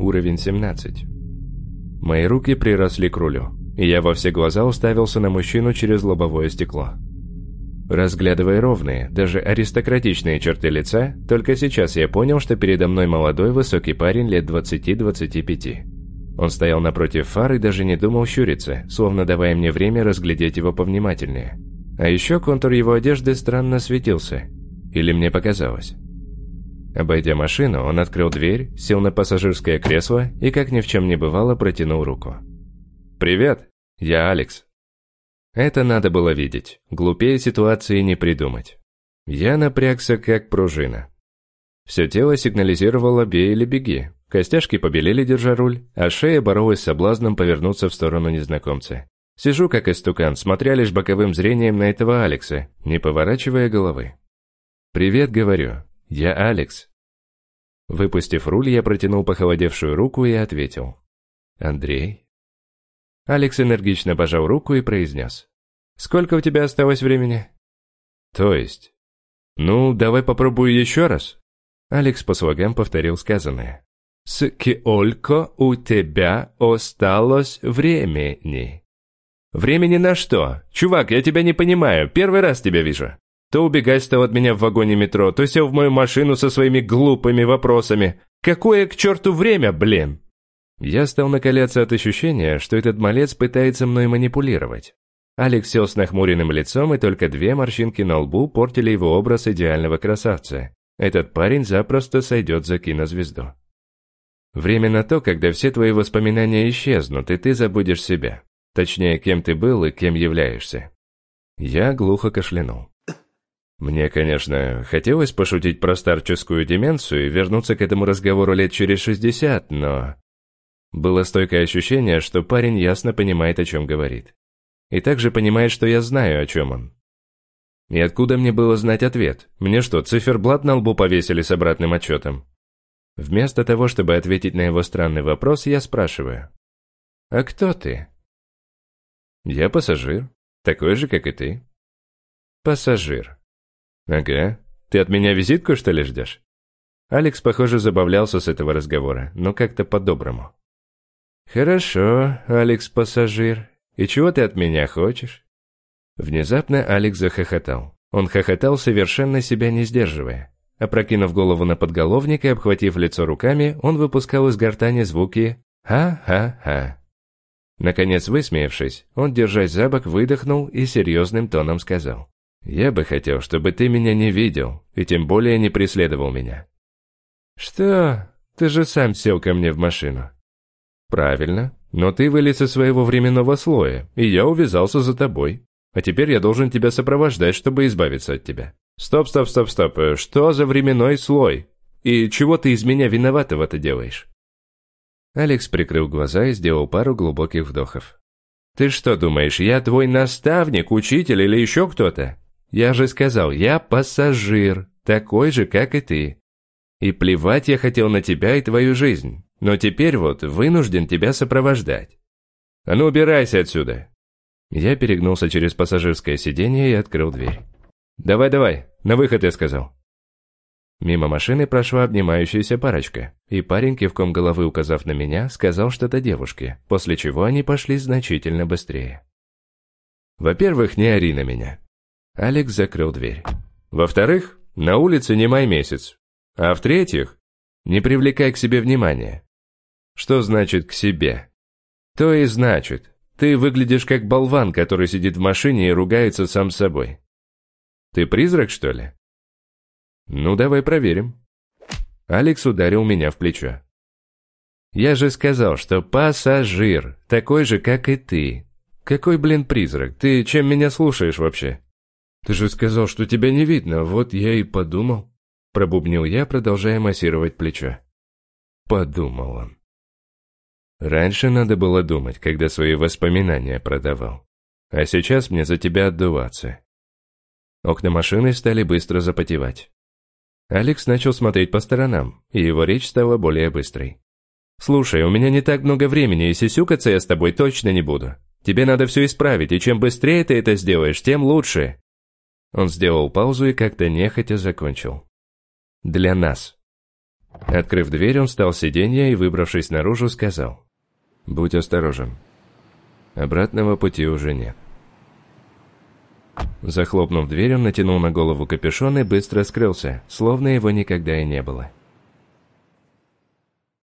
уровень 17. Мои руки приросли к рулю, и я во все глаза уставился на мужчину через лобовое стекло. Разглядывая ровные, даже аристократичные черты лица, только сейчас я понял, что передо мной молодой высокий парень лет 20-25. Он стоял напротив фар и даже не думал щуриться, словно давая мне время разглядеть его повнимательнее. А еще контур его одежды странно светился. Или мне показалось. Обойдя машину, он открыл дверь, сел на пассажирское кресло и, как ни в чем не бывало, протянул руку. «Привет, я Алекс». Это надо было видеть. Глупее ситуации не придумать. Я напрягся, как пружина. Все тело сигнализировало «бей или беги». Костяшки побелели, держа руль, а шея боролась с соблазном повернуться в сторону незнакомца. Сижу, как истукан, смотря лишь боковым зрением на этого Алекса, не поворачивая головы. «Привет», — говорю. «Я Алекс». Выпустив руль, я протянул похолодевшую руку и ответил. «Андрей?» Алекс энергично пожал руку и произнес. «Сколько у тебя осталось времени?» «То есть?» «Ну, давай попробую еще раз». Алекс по слогам повторил сказанное. «Сколько у тебя осталось времени?» «Времени на что? Чувак, я тебя не понимаю, первый раз тебя вижу. То убегать стал от меня в вагоне метро, то сел в мою машину со своими глупыми вопросами. Какое к черту время, блин?» Я стал накаляться от ощущения, что этот малец пытается мной манипулировать. Алекс сел с нахмуренным лицом, и только две морщинки на лбу портили его образ идеального красавца. Этот парень запросто сойдет за кинозвезду. Время на то, когда все твои воспоминания исчезнут, и ты забудешь себя. Точнее, кем ты был и кем являешься. Я глухо кашлянул. Мне, конечно, хотелось пошутить про старческую деменцию и вернуться к этому разговору лет через 60, но было стойкое ощущение, что парень ясно понимает, о чем говорит. И также понимает, что я знаю, о чем он. И откуда мне было знать ответ? Мне что, циферблат на лбу повесили с обратным отчетом? Вместо того, чтобы ответить на его странный вопрос, я спрашиваю. «А кто ты?» «Я пассажир. Такой же, как и ты». «Пассажир». «Ага. Ты от меня визитку, что ли, ждешь?» Алекс, похоже, забавлялся с этого разговора, но как-то по-доброму. «Хорошо, Алекс-пассажир. И чего ты от меня хочешь?» Внезапно Алекс захохотал. Он хохотал, совершенно себя не сдерживая. Опрокинув голову на подголовник и обхватив лицо руками, он выпускал из гортани звуки «ха-ха-ха». Наконец, высмеявшись, он, держась за бок, выдохнул и серьезным тоном сказал. «Я бы хотел, чтобы ты меня не видел, и тем более не преследовал меня». «Что? Ты же сам сел ко мне в машину. «Правильно. Но ты вылез из своего временного слоя, и я увязался за тобой. А теперь я должен тебя сопровождать, чтобы избавиться от тебя». «Стоп, стоп, стоп, стоп. Что за временной слой? И чего ты из меня виноватого-то делаешь?» Алекс прикрыл глаза и сделал пару глубоких вдохов. «Ты что думаешь, я твой наставник, учитель или еще кто-то? Я же сказал, я пассажир, такой же, как и ты. И плевать я хотел на тебя и твою жизнь. Но теперь вот вынужден тебя сопровождать. А ну убирайся отсюда. Я перегнулся через пассажирское сиденье и открыл дверь. «Давай-давай, на выход, я сказал». Мимо машины прошла обнимающаяся парочка, и парень, кивком головы указав на меня, сказал что-то девушке, после чего они пошли значительно быстрее. Во-первых, не ори на меня. Алекс закрыл дверь. Во-вторых, на улице не май месяц. А в-третьих, не привлекай к себе внимания. Что значит «к себе»? То и значит, ты выглядишь как болван, который сидит в машине и ругается сам собой. Ты призрак, что ли? Ну, давай проверим. Алекс ударил меня в плечо. Я же сказал, что пассажир, такой же, как и ты. Какой, блин, призрак? Ты чем меня слушаешь вообще? Ты же сказал, что тебя не видно, вот я и подумал. Пробубнил я, продолжая массировать плечо. Подумал он. Раньше надо было думать, когда свои воспоминания продавал. А сейчас мне за тебя отдуваться. Окна машины стали быстро запотевать. Алекс начал смотреть по сторонам, и его речь стала более быстрой. «Слушай, у меня не так много времени, и сисюкаться я с тобой точно не буду. Тебе надо все исправить, и чем быстрее ты это сделаешь, тем лучше». Он сделал паузу и как-то нехотя закончил. «Для нас». Открыв дверь, он встал с сиденья и, выбравшись наружу, сказал. «Будь осторожен. Обратного пути уже нет». Захлопнув дверь, он натянул на голову капюшон и быстро скрылся, словно его никогда и не было.